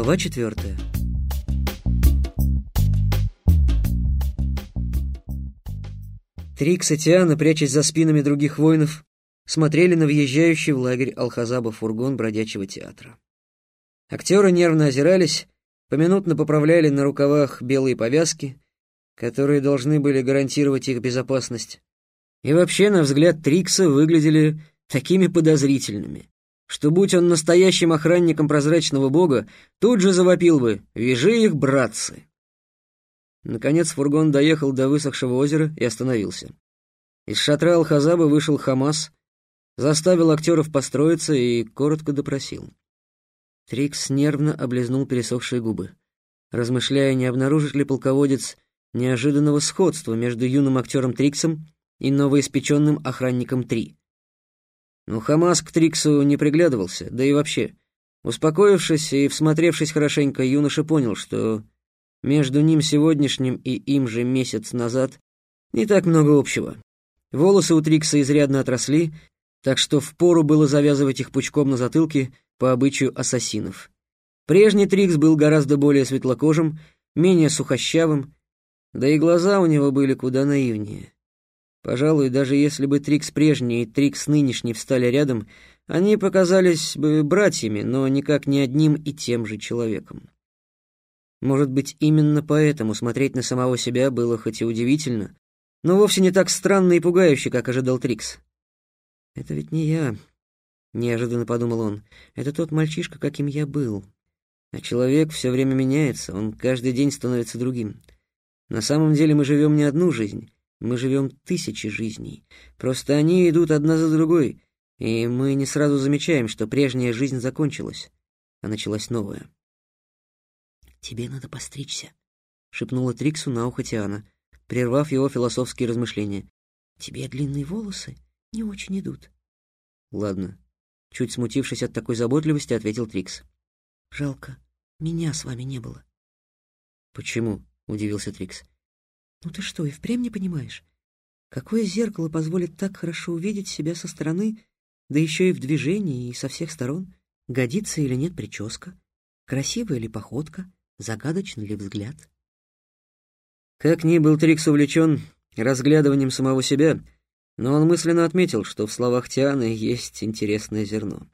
Глава четвертая. Трикс и Тиана, прячась за спинами других воинов, смотрели на въезжающий в лагерь Алхазаба фургон бродячего театра. Актеры нервно озирались, поминутно поправляли на рукавах белые повязки, которые должны были гарантировать их безопасность. И вообще, на взгляд Трикса, выглядели такими подозрительными, что, будь он настоящим охранником прозрачного бога, тут же завопил бы «Вяжи их, братцы!». Наконец фургон доехал до высохшего озера и остановился. Из шатра Алхазаба вышел Хамас, заставил актеров построиться и коротко допросил. Трикс нервно облизнул пересохшие губы, размышляя, не обнаружит ли полководец неожиданного сходства между юным актером Триксом и новоиспеченным охранником Три. Но Хамас к Триксу не приглядывался, да и вообще. Успокоившись и всмотревшись хорошенько, юноша понял, что между ним сегодняшним и им же месяц назад не так много общего. Волосы у Трикса изрядно отросли, так что впору было завязывать их пучком на затылке по обычаю ассасинов. Прежний Трикс был гораздо более светлокожим, менее сухощавым, да и глаза у него были куда наивнее. Пожалуй, даже если бы Трикс прежний и Трикс нынешний встали рядом, они показались бы братьями, но никак не одним и тем же человеком. Может быть, именно поэтому смотреть на самого себя было хоть и удивительно, но вовсе не так странно и пугающе, как ожидал Трикс. «Это ведь не я», — неожиданно подумал он. «Это тот мальчишка, каким я был. А человек все время меняется, он каждый день становится другим. На самом деле мы живем не одну жизнь, мы живем тысячи жизней. Просто они идут одна за другой, и мы не сразу замечаем, что прежняя жизнь закончилась, а началась новая». «Тебе надо постричься», — шепнула Триксу на ухо Тиана, прервав его философские размышления. «Тебе длинные волосы не очень идут». «Ладно», — чуть смутившись от такой заботливости, ответил Трикс. «Жалко, меня с вами не было». «Почему?» — удивился Трикс. «Ну ты что, и впрямь не понимаешь? Какое зеркало позволит так хорошо увидеть себя со стороны, да еще и в движении, и со всех сторон? Годится или нет прическа? Красивая ли походка? Загадочный ли взгляд? Как ни был Трикс увлечен разглядыванием самого себя, но он мысленно отметил, что в словах Тианы есть интересное зерно.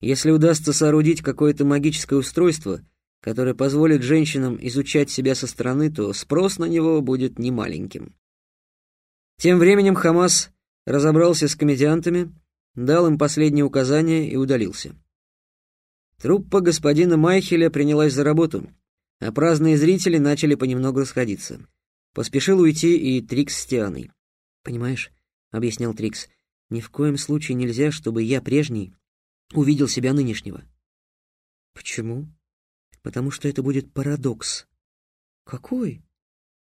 Если удастся соорудить какое-то магическое устройство, которое позволит женщинам изучать себя со стороны, то спрос на него будет немаленьким. Тем временем Хамас разобрался с комедиантами, дал им последние указания и удалился. Труппа господина Майхеля принялась за работу, а праздные зрители начали понемногу расходиться. Поспешил уйти и Трикс с Тианой. «Понимаешь», — объяснял Трикс, — «ни в коем случае нельзя, чтобы я прежний увидел себя нынешнего». «Почему?» «Потому что это будет парадокс». «Какой?»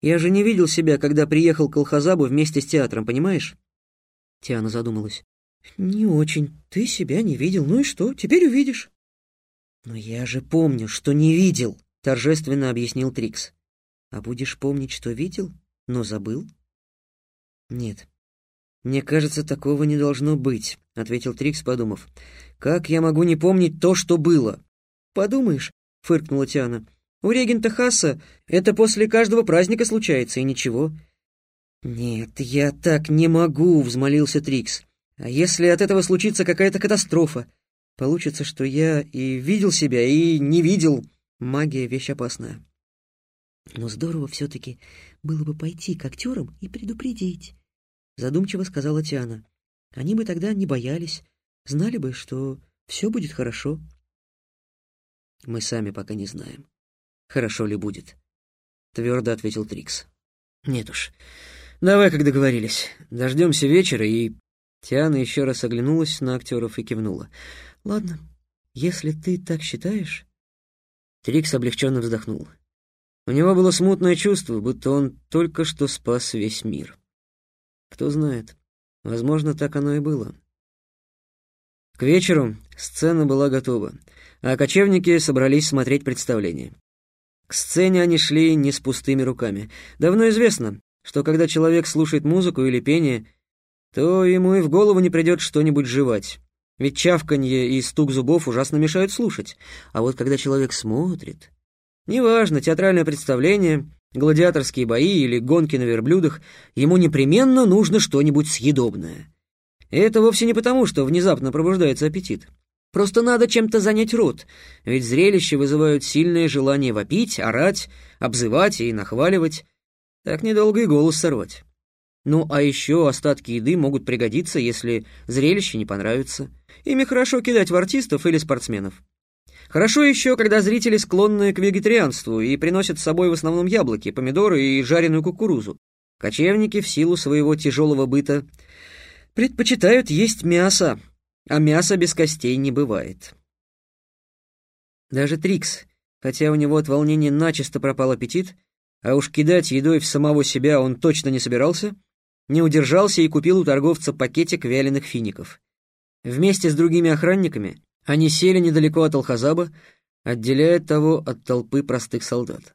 «Я же не видел себя, когда приехал к Алхазабу вместе с театром, понимаешь?» Тиана задумалась. «Не очень. Ты себя не видел. Ну и что? Теперь увидишь». «Но я же помню, что не видел», торжественно объяснил Трикс. А будешь помнить, что видел, но забыл? Нет. Мне кажется, такого не должно быть, ответил Трикс, подумав. Как я могу не помнить то, что было? Подумаешь, фыркнула Тиана. У регента Хасса это после каждого праздника случается, и ничего. Нет, я так не могу, взмолился Трикс. А если от этого случится какая-то катастрофа? Получится, что я и видел себя, и не видел. Магия — вещь опасная. Но здорово все-таки было бы пойти к актерам и предупредить, задумчиво сказала Тиана. Они бы тогда не боялись, знали бы, что все будет хорошо. Мы сами пока не знаем, хорошо ли будет, твердо ответил Трикс. Нет уж, давай, как договорились, дождемся вечера и... Тиана еще раз оглянулась на актеров и кивнула. Ладно, если ты так считаешь, Трикс облегченно вздохнул. У него было смутное чувство, будто он только что спас весь мир. Кто знает, возможно, так оно и было. К вечеру сцена была готова, а кочевники собрались смотреть представление. К сцене они шли не с пустыми руками. Давно известно, что когда человек слушает музыку или пение, то ему и в голову не придет что-нибудь жевать. ведь чавканье и стук зубов ужасно мешают слушать. А вот когда человек смотрит... Неважно, театральное представление, гладиаторские бои или гонки на верблюдах, ему непременно нужно что-нибудь съедобное. И это вовсе не потому, что внезапно пробуждается аппетит. Просто надо чем-то занять рот, ведь зрелища вызывают сильное желание вопить, орать, обзывать и нахваливать. Так недолго и голос сорвать. Ну, а еще остатки еды могут пригодиться, если зрелище не понравится. Ими хорошо кидать в артистов или спортсменов. Хорошо еще, когда зрители склонны к вегетарианству и приносят с собой в основном яблоки, помидоры и жареную кукурузу. Кочевники в силу своего тяжелого быта предпочитают есть мясо, а мяса без костей не бывает. Даже Трикс, хотя у него от волнения начисто пропал аппетит, а уж кидать едой в самого себя он точно не собирался, не удержался и купил у торговца пакетик вяленых фиников. Вместе с другими охранниками они сели недалеко от Алхазаба, отделяя того от толпы простых солдат.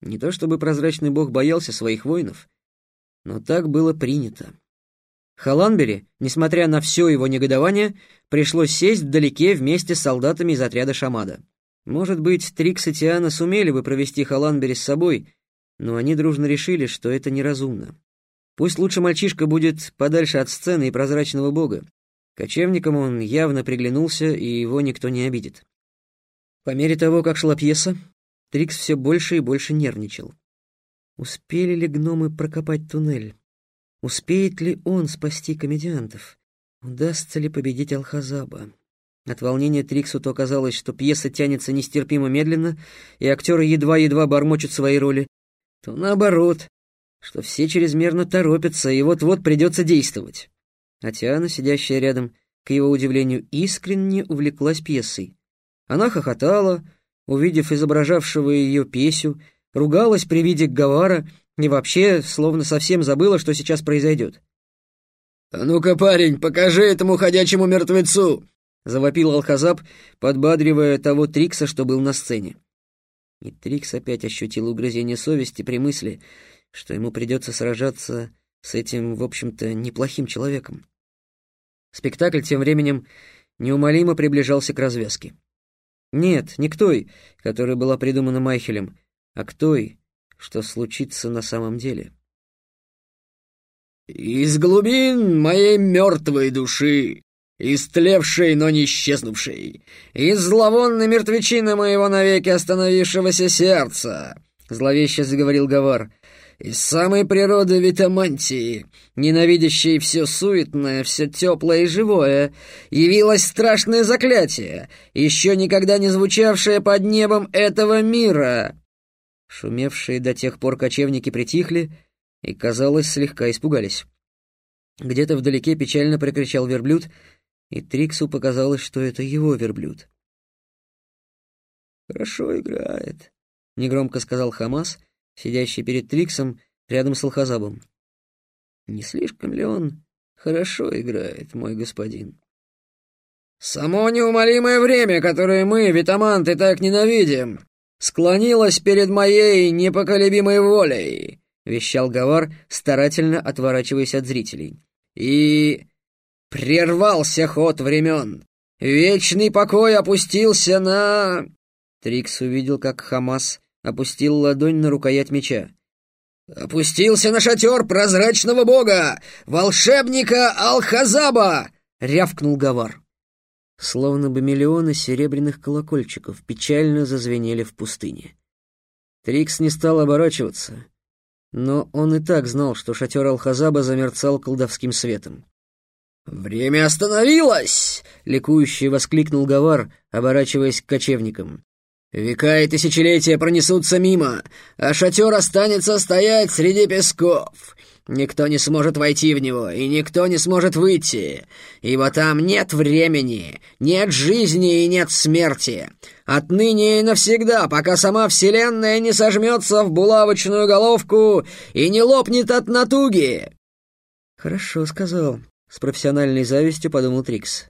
Не то чтобы прозрачный бог боялся своих воинов, но так было принято. Халанбери, несмотря на все его негодование, пришлось сесть вдалеке вместе с солдатами из отряда Шамада. Может быть, Трикс и Тиана сумели бы провести Халанбери с собой, но они дружно решили, что это неразумно. Пусть лучше мальчишка будет подальше от сцены и прозрачного бога. Кочевникам он явно приглянулся, и его никто не обидит. По мере того, как шла пьеса, Трикс все больше и больше нервничал. Успели ли гномы прокопать туннель? Успеет ли он спасти комедиантов? Удастся ли победить Алхазаба? От волнения Триксу то казалось, что пьеса тянется нестерпимо медленно, и актеры едва-едва бормочут свои роли, то наоборот, что все чрезмерно торопятся, и вот-вот придется действовать. А Тиана, сидящая рядом, к его удивлению, искренне увлеклась пьесой. Она хохотала, увидев изображавшего ее песю, ругалась при виде Гавара и вообще словно совсем забыла, что сейчас произойдет. «А ну-ка, парень, покажи этому ходячему мертвецу!» — завопил Алхазаб, подбадривая того Трикса, что был на сцене. И Трикс опять ощутил угрызение совести при мысли, что ему придется сражаться с этим, в общем-то, неплохим человеком. Спектакль тем временем неумолимо приближался к развязке. Нет, не к той, которая была придумана Майхелем, а к той, что случится на самом деле. «Из глубин моей мертвой души, истлевшей, но не исчезнувшей, из зловонной мертвечины моего навеки остановившегося сердца», — зловеще заговорил Гавар, — «из самой природы витамантии, ненавидящей все суетное, все теплое и живое, явилось страшное заклятие, еще никогда не звучавшее под небом этого мира». Шумевшие до тех пор кочевники притихли и, казалось, слегка испугались. Где-то вдалеке печально прокричал верблюд, и Триксу показалось, что это его верблюд. «Хорошо играет», — негромко сказал Хамас, сидящий перед Триксом рядом с Алхазабом. «Не слишком ли он хорошо играет, мой господин?» «Само неумолимое время, которое мы, витаманты, так ненавидим, склонилась перед моей непоколебимой волей», — вещал Гавар, старательно отворачиваясь от зрителей. «И прервался ход времен. Вечный покой опустился на...» Трикс увидел, как Хамас опустил ладонь на рукоять меча. «Опустился на шатер прозрачного бога, волшебника Алхазаба!» — рявкнул Гавар. Словно бы миллионы серебряных колокольчиков печально зазвенели в пустыне. Трикс не стал оборачиваться, но он и так знал, что шатер Алхазаба замерцал колдовским светом. «Время остановилось!» — ликующе воскликнул Гавар, оборачиваясь к кочевникам. «Века и тысячелетия пронесутся мимо, а шатер останется стоять среди песков. Никто не сможет войти в него, и никто не сможет выйти, ибо там нет времени, нет жизни и нет смерти. Отныне и навсегда, пока сама Вселенная не сожмется в булавочную головку и не лопнет от натуги». «Хорошо», — сказал, — с профессиональной завистью подумал Трикс.